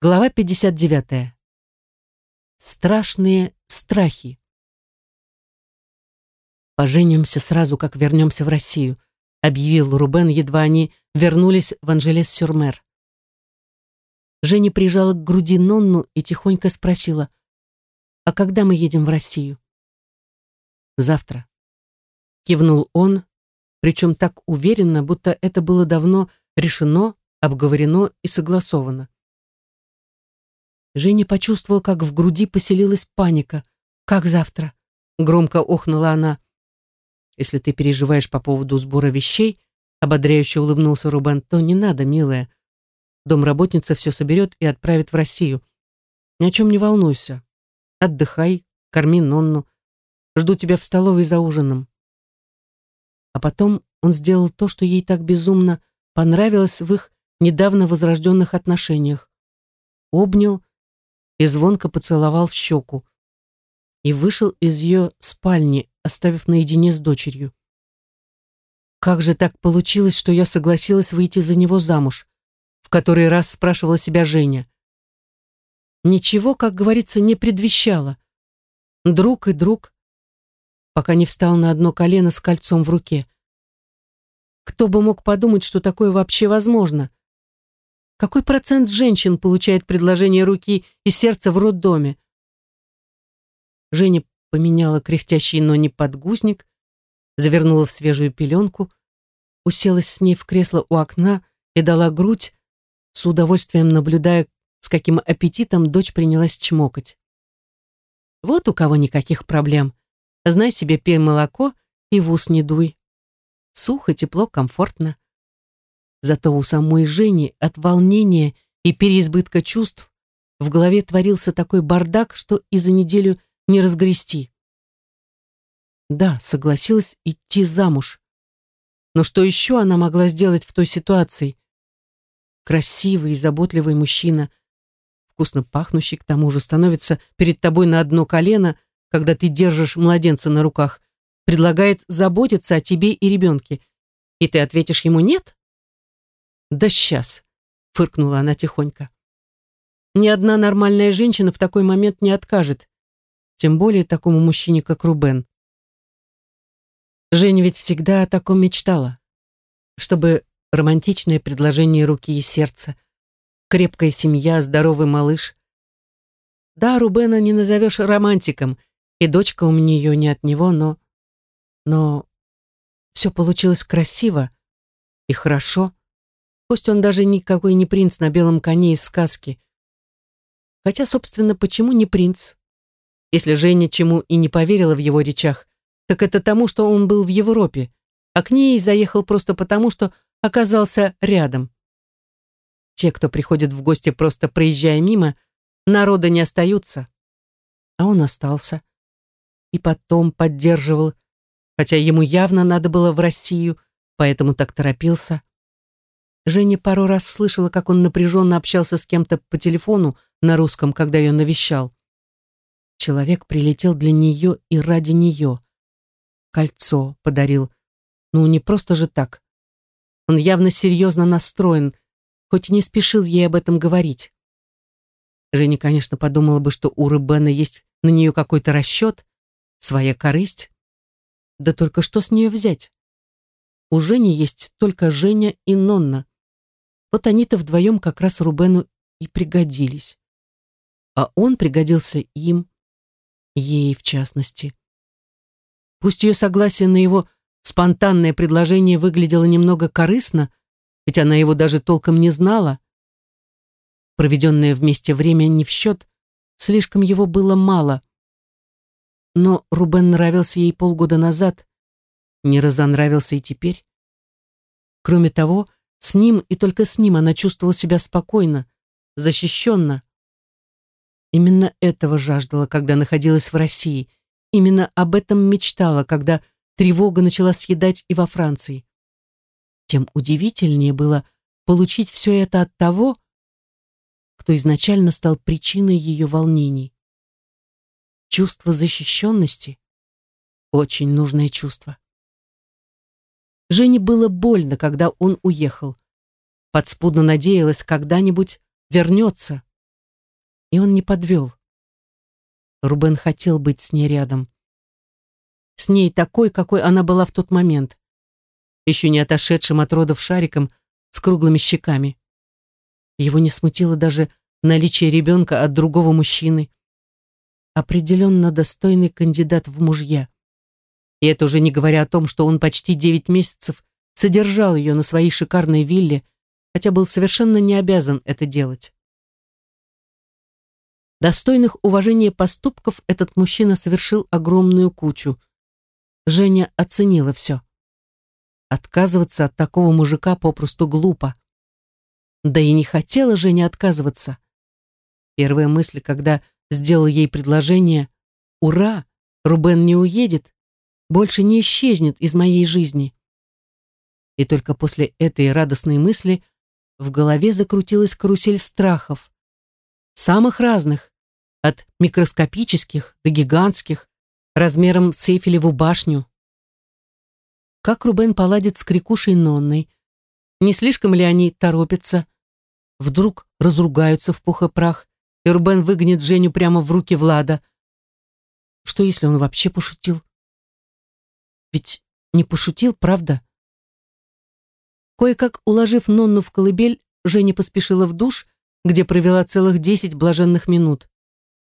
Глава 59. Страшные страхи. «Поженимся сразу, как вернемся в Россию», объявил Рубен, едва они вернулись в Анжелес-Сюрмер. Женя прижала к груди Нонну и тихонько спросила, «А когда мы едем в Россию?» «Завтра», — кивнул он, причем так уверенно, будто это было давно решено, обговорено и согласовано. Женя почувствовал, как в груди поселилась паника. «Как завтра?» — громко охнула она. «Если ты переживаешь по поводу сбора вещей», — ободряюще улыбнулся Рубен, — «то не надо, милая. Домработница все соберет и отправит в Россию. Ни о чем не волнуйся. Отдыхай, корми Нонну. Жду тебя в столовой за ужином». А потом он сделал то, что ей так безумно понравилось в их недавно возрожденных отношениях. Обнял и звонко поцеловал в щеку. И вышел из ее спальни, оставив наедине с дочерью. Как же так получилось, что я согласилась выйти за него замуж? В который раз спрашивала себя Женя. Ничего, как говорится, не предвещало. Друг и друг, пока не встал на одно колено с кольцом в руке. Кто бы мог подумать, что такое вообще возможно? Какой процент женщин получает предложение руки и сердца в роддоме? Женя поменяла кряхтящий, но не подгузник, завернула в свежую пеленку, уселась с ней в кресло у окна и дала грудь, с удовольствием наблюдая, с каким аппетитом дочь принялась чмокать. Вот у кого никаких проблем. Знай себе, пей молоко и в ус не дуй. Сухо, тепло, комфортно. Зато у самой Жени от волнения и переизбытка чувств в голове творился такой бардак, что и за неделю не разгрести. Да, согласилась идти замуж. Но что еще она могла сделать в той ситуации? Красивый и заботливый мужчина, вкусно пахнущий к тому же, становится перед тобой на одно колено, когда ты держишь младенца на руках, предлагает заботиться о тебе и ребенке, и ты ответишь ему «нет»? «Да сейчас», — фыркнула она тихонько. «Ни одна нормальная женщина в такой момент не откажет, тем более такому мужчине, как Рубен. Женя ведь всегда о таком мечтала, чтобы романтичное предложение руки и сердца, крепкая семья, здоровый малыш. Да, Рубена не назовешь романтиком, и дочка у нее не от него, но... Но все получилось красиво и хорошо. Пусть он даже никакой не принц на белом коне из сказки. Хотя, собственно, почему не принц? Если Женя чему и не поверила в его речах, так это тому, что он был в Европе, а к ней заехал просто потому, что оказался рядом. Те, кто приходит в гости просто проезжая мимо, народа не остаются. А он остался. И потом поддерживал, хотя ему явно надо было в Россию, поэтому так торопился. Женя пару раз слышала, как он напряженно общался с кем-то по телефону на русском, когда ее навещал. Человек прилетел для нее и ради нее. Кольцо подарил. Ну, не просто же так. Он явно серьезно настроен, хоть и не спешил ей об этом говорить. Женя, конечно, подумала бы, что у Рыбена есть на нее какой-то расчет, своя корысть. Да только что с нее взять? У Жени есть только Женя и Нонна. Вот они-то вдвоем как раз Рубену и пригодились. А он пригодился им, ей в частности. Пусть ее согласие на его спонтанное предложение выглядело немного корыстно, ведь она его даже толком не знала. Проведенное вместе время не в счет, слишком его было мало. Но Рубен нравился ей полгода назад, не разонравился и теперь. Кроме того, с ним и только с ним она чувствовала себя спокойно, защищенно. Именно этого жаждала, когда находилась в России. Именно об этом мечтала, когда тревога начала съедать и во Франции. Тем удивительнее было получить все это от того, кто изначально стал причиной ее волнений. Чувство защищенности — очень нужное чувство. Жене было больно, когда он уехал. Подспудно надеялась, когда-нибудь вернется, И он не подвел. Рубен хотел быть с ней рядом. С ней такой, какой она была в тот момент. Еще не отошедшим от родов шариком с круглыми щеками. Его не смутило даже наличие ребенка от другого мужчины. Определенно достойный кандидат в мужья. И это уже не говоря о том, что он почти девять месяцев содержал ее на своей шикарной вилле, хотя был совершенно не обязан это делать. Достойных уважения поступков этот мужчина совершил огромную кучу. Женя оценила все. Отказываться от такого мужика попросту глупо. Да и не хотела Женя отказываться. Первая мысль, когда сделал ей предложение «Ура! Рубен не уедет, больше не исчезнет из моей жизни». И только после этой радостной мысли в голове закрутилась карусель страхов самых разных, от микроскопических до гигантских, размером с Эйфелеву башню. Как Рубен поладит с крикушей Нонной? Не слишком ли они торопятся? Вдруг разругаются в пух и прах, и Рубен выгонит Женю прямо в руки Влада. Что, если он вообще пошутил? Ведь не пошутил, правда? Кое-как уложив Нонну в колыбель, Женя поспешила в душ где провела целых десять блаженных минут.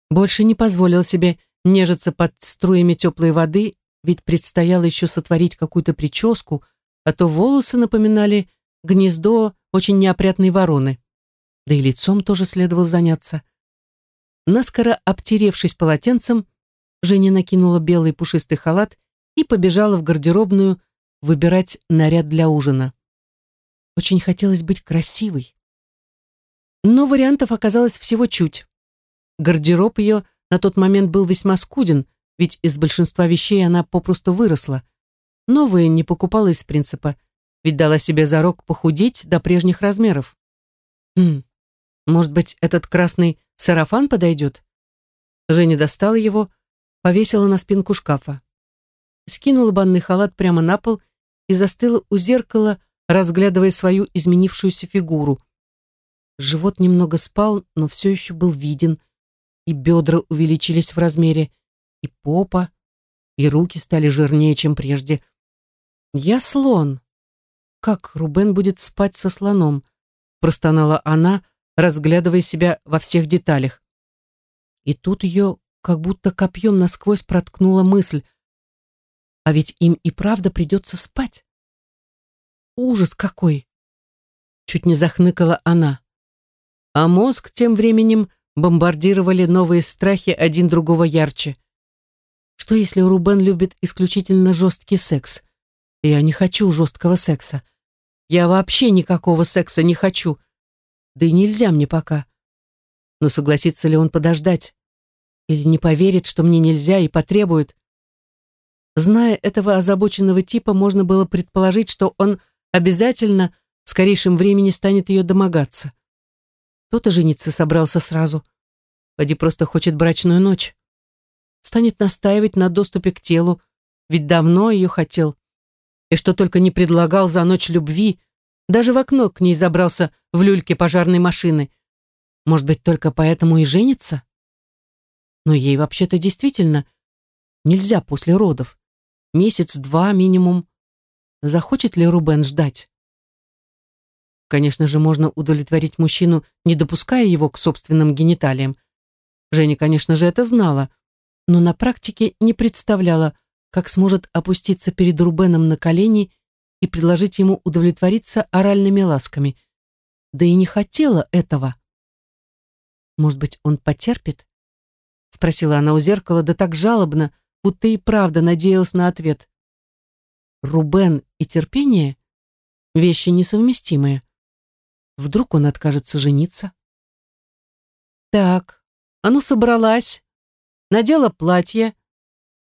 Больше не позволил себе нежиться под струями теплой воды, ведь предстояло еще сотворить какую-то прическу, а то волосы напоминали гнездо очень неопрятной вороны. Да и лицом тоже следовало заняться. Наскоро обтеревшись полотенцем, Женя накинула белый пушистый халат и побежала в гардеробную выбирать наряд для ужина. Очень хотелось быть красивой. Но вариантов оказалось всего чуть. Гардероб ее на тот момент был весьма скуден, ведь из большинства вещей она попросту выросла. Новые не покупала из принципа, ведь дала себе зарок похудеть до прежних размеров. Хм, может быть, этот красный сарафан подойдет? Женя достала его, повесила на спинку шкафа. Скинула банный халат прямо на пол и застыла у зеркала, разглядывая свою изменившуюся фигуру – Живот немного спал, но все еще был виден, и бедра увеличились в размере, и попа, и руки стали жирнее, чем прежде. «Я слон. Как Рубен будет спать со слоном?» простонала она, разглядывая себя во всех деталях. И тут ее как будто копьем насквозь проткнула мысль. А ведь им и правда придется спать. Ужас какой! Чуть не захныкала она а мозг тем временем бомбардировали новые страхи один другого ярче. Что если Рубен любит исключительно жесткий секс? Я не хочу жесткого секса. Я вообще никакого секса не хочу. Да и нельзя мне пока. Но согласится ли он подождать? Или не поверит, что мне нельзя и потребует? Зная этого озабоченного типа, можно было предположить, что он обязательно в скорейшем времени станет ее домогаться. Тот и жениться собрался сразу. Поди просто хочет брачную ночь. Станет настаивать на доступе к телу, ведь давно ее хотел. И что только не предлагал за ночь любви, даже в окно к ней забрался в люльке пожарной машины. Может быть, только поэтому и женится? Но ей вообще-то действительно нельзя после родов. Месяц-два минимум. Захочет ли Рубен ждать? Конечно же, можно удовлетворить мужчину, не допуская его к собственным гениталиям. Женя, конечно же, это знала, но на практике не представляла, как сможет опуститься перед Рубеном на колени и предложить ему удовлетвориться оральными ласками. Да и не хотела этого. «Может быть, он потерпит?» Спросила она у зеркала, да так жалобно, будто и правда надеялась на ответ. Рубен и терпение — вещи несовместимые. Вдруг он откажется жениться? Так, ну собралась, надела платье,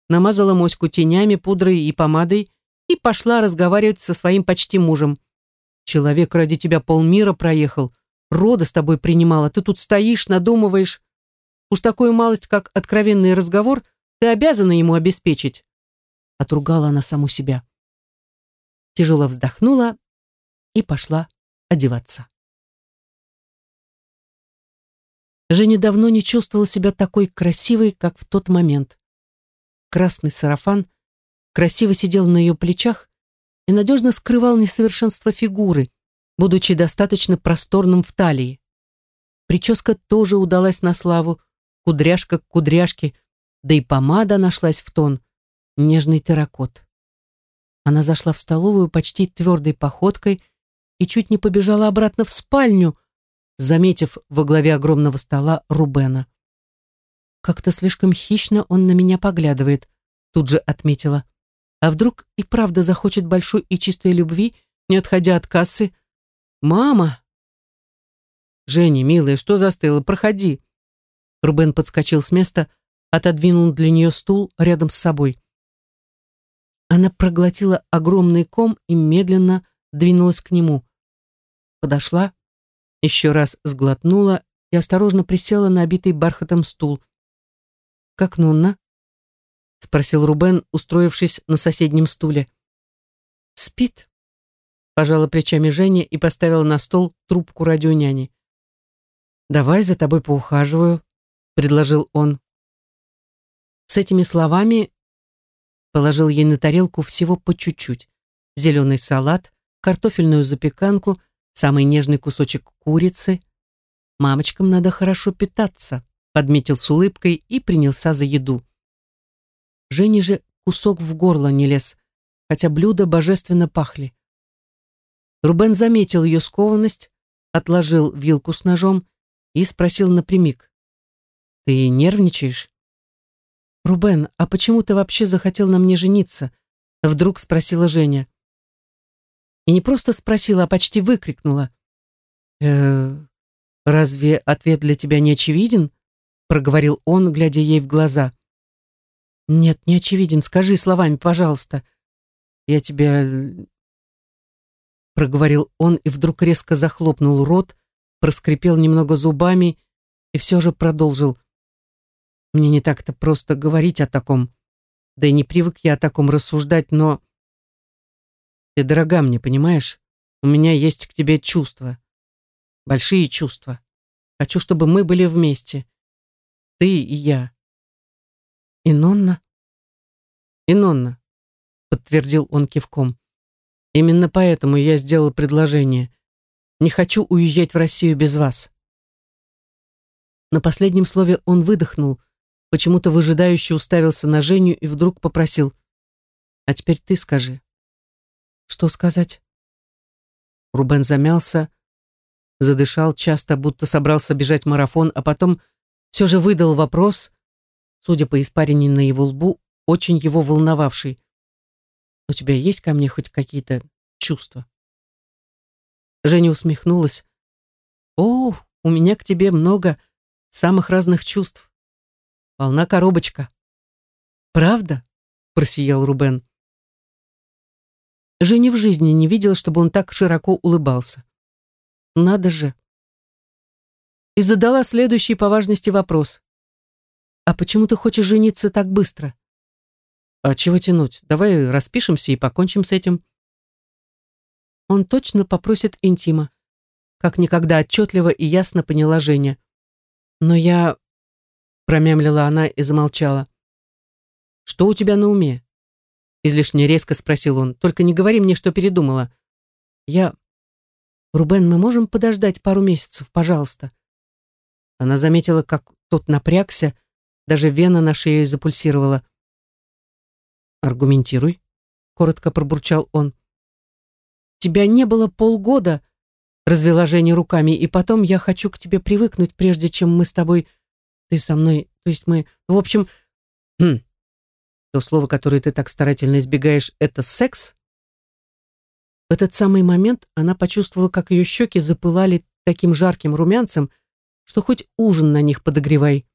намазала моську тенями, пудрой и помадой и пошла разговаривать со своим почти мужем. Человек ради тебя полмира проехал, рода с тобой принимала, ты тут стоишь, надумываешь. Уж такую малость, как откровенный разговор, ты обязана ему обеспечить. Отругала она саму себя. Тяжело вздохнула и пошла одеваться. Женя давно не чувствовала себя такой красивой, как в тот момент. Красный сарафан красиво сидел на ее плечах и надежно скрывал несовершенство фигуры, будучи достаточно просторным в талии. Прическа тоже удалась на славу, кудряшка к кудряшке, да и помада нашлась в тон, нежный терракот. Она зашла в столовую почти твердой походкой и чуть не побежала обратно в спальню, заметив во главе огромного стола Рубена. «Как-то слишком хищно он на меня поглядывает», тут же отметила. «А вдруг и правда захочет большой и чистой любви, не отходя от кассы? Мама!» «Женя, милая, что застыла? Проходи!» Рубен подскочил с места, отодвинул для нее стул рядом с собой. Она проглотила огромный ком и медленно двинулась к нему. Подошла, еще раз сглотнула и осторожно присела на обитый бархатом стул. «Как Нонна?» — спросил Рубен, устроившись на соседнем стуле. «Спит», — пожала плечами Женя и поставила на стол трубку радионяни. «Давай за тобой поухаживаю», — предложил он. С этими словами положил ей на тарелку всего по чуть-чуть. Зеленый салат, картофельную запеканку, самый нежный кусочек курицы. «Мамочкам надо хорошо питаться», — подметил с улыбкой и принялся за еду. Жене же кусок в горло не лез, хотя блюда божественно пахли. Рубен заметил ее скованность, отложил вилку с ножом и спросил напрямик. «Ты нервничаешь?» «Рубен, а почему ты вообще захотел на мне жениться?» Вдруг спросила Женя. И не просто спросила, а почти выкрикнула. «Э, разве ответ для тебя не очевиден?» проговорил он, глядя ей в глаза. «Нет, не очевиден. Скажи словами, пожалуйста. Я тебя...» проговорил он и вдруг резко захлопнул рот, проскрипел немного зубами и все же продолжил. Мне не так-то просто говорить о таком. Да и не привык я о таком рассуждать, но... Ты дорога мне, понимаешь? У меня есть к тебе чувства. Большие чувства. Хочу, чтобы мы были вместе. Ты и я. И Нонна? И Нонна, подтвердил он кивком. Именно поэтому я сделал предложение. Не хочу уезжать в Россию без вас. На последнем слове он выдохнул, почему-то выжидающе уставился на Женю и вдруг попросил. «А теперь ты скажи». «Что сказать?» Рубен замялся, задышал часто, будто собрался бежать марафон, а потом все же выдал вопрос, судя по испарине на его лбу, очень его волновавший. «У тебя есть ко мне хоть какие-то чувства?» Женя усмехнулась. «О, у меня к тебе много самых разных чувств. Полна коробочка. Правда? Просиял Рубен. Женя в жизни не видела, чтобы он так широко улыбался. Надо же. И задала следующий по важности вопрос. А почему ты хочешь жениться так быстро? А чего тянуть? Давай распишемся и покончим с этим. Он точно попросит интима. Как никогда отчетливо и ясно поняла Женя. Но я промямлила она и замолчала. «Что у тебя на уме?» Излишне резко спросил он. «Только не говори мне, что передумала. Я... Рубен, мы можем подождать пару месяцев, пожалуйста?» Она заметила, как тот напрягся, даже вена на шее запульсировала. «Аргументируй», — коротко пробурчал он. «Тебя не было полгода», — развела Женя руками, «и потом я хочу к тебе привыкнуть, прежде чем мы с тобой ты со мной, то есть мы, в общем, хм, то слово, которое ты так старательно избегаешь, это секс? В этот самый момент она почувствовала, как ее щеки запылали таким жарким румянцем, что хоть ужин на них подогревай.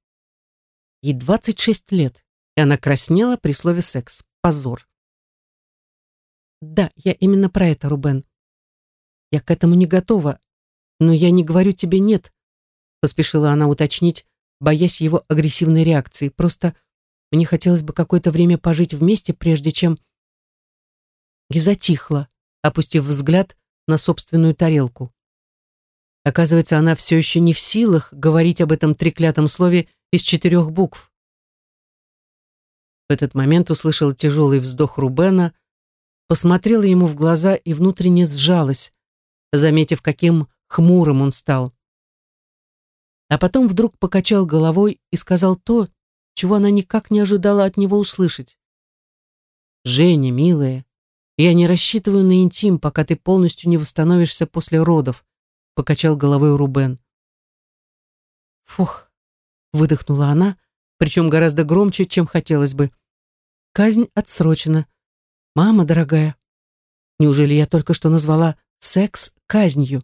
Ей 26 лет, и она краснела при слове секс. Позор. Да, я именно про это, Рубен. Я к этому не готова, но я не говорю тебе нет, поспешила она уточнить, боясь его агрессивной реакции. Просто мне хотелось бы какое-то время пожить вместе, прежде чем... И затихла, опустив взгляд на собственную тарелку. Оказывается, она все еще не в силах говорить об этом треклятом слове из четырех букв. В этот момент услышала тяжелый вздох Рубена, посмотрела ему в глаза и внутренне сжалась, заметив, каким хмурым он стал. А потом вдруг покачал головой и сказал то, чего она никак не ожидала от него услышать. «Женя, милая, я не рассчитываю на интим, пока ты полностью не восстановишься после родов покачал головой Рубен. Фух, выдохнула она, причем гораздо громче, чем хотелось бы. Казнь отсрочена. Мама дорогая, неужели я только что назвала секс казнью?